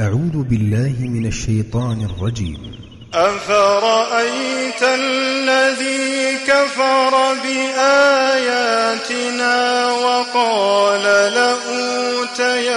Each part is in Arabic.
أعوذ بالله من الشيطان الرجيم. أفرأيت الذي كفر بآياتنا وقال لأوتين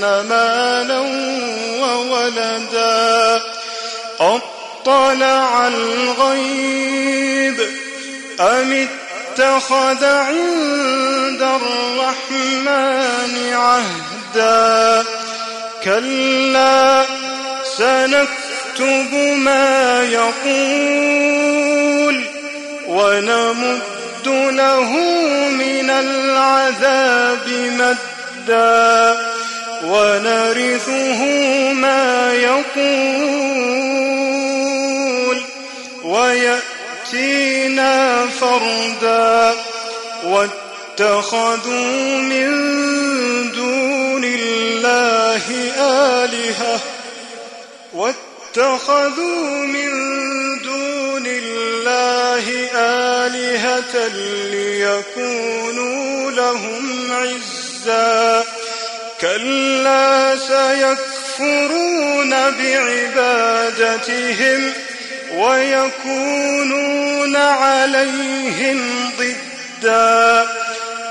مالا وولدا أطلع الغيب أم اتخذ عند الرحمن عهدا كلا سنكتب ما يقول ونمد له من العذاب مدا ونرثه ما يقول ويأتينا فردا واتخذوا من دون الله آلهة واتخذوا من دون الله آلهة ليكونوا لهم عزا كلا سيكفرون بعبادتهم ويكونون عليهم ضدا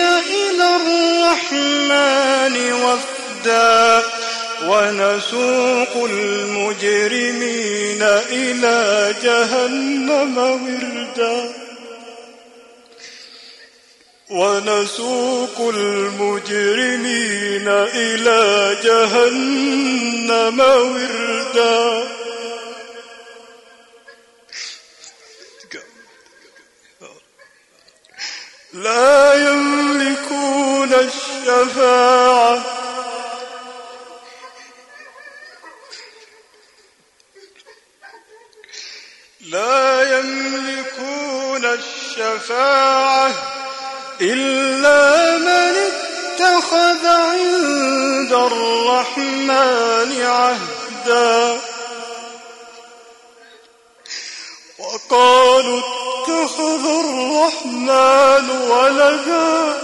إلى الرحمن وفدا ونسوق المجرمين إلى جهنم وردا ونسوق المجرمين إلى جهنم وردا لا يملكون الشفاعة. لا يملكون الشفاعة إلا من اتخذ عند الرحمن عهدا. وقالوا اتخذ الرحمن ولدا.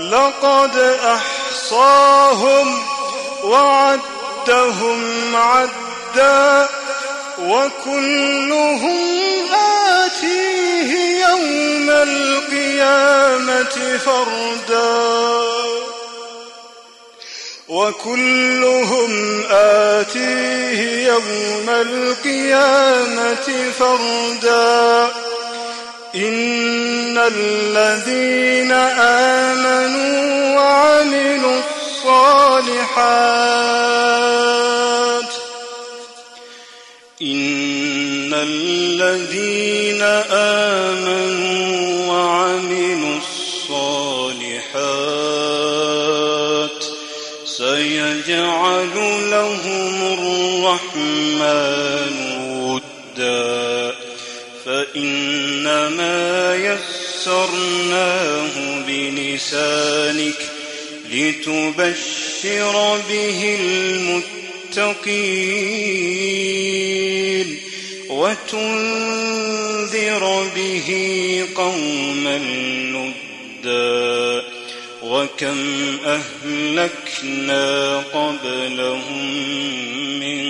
لقد أحصاهم وعدهم عدا وكلهم آتيه يوم القيامة فردا وكلهم آتيه يوم القيامة فردا إن الذين آمنوا وعملوا الصالحات إن الذين آمنوا وعملوا الصالحات سيجعل لهم الرحمن ودا فإنما يسر يسرناه بلسانك لتبشر به المتقين وتنذر به قوما لدا وكم أهلكنا قبلهم من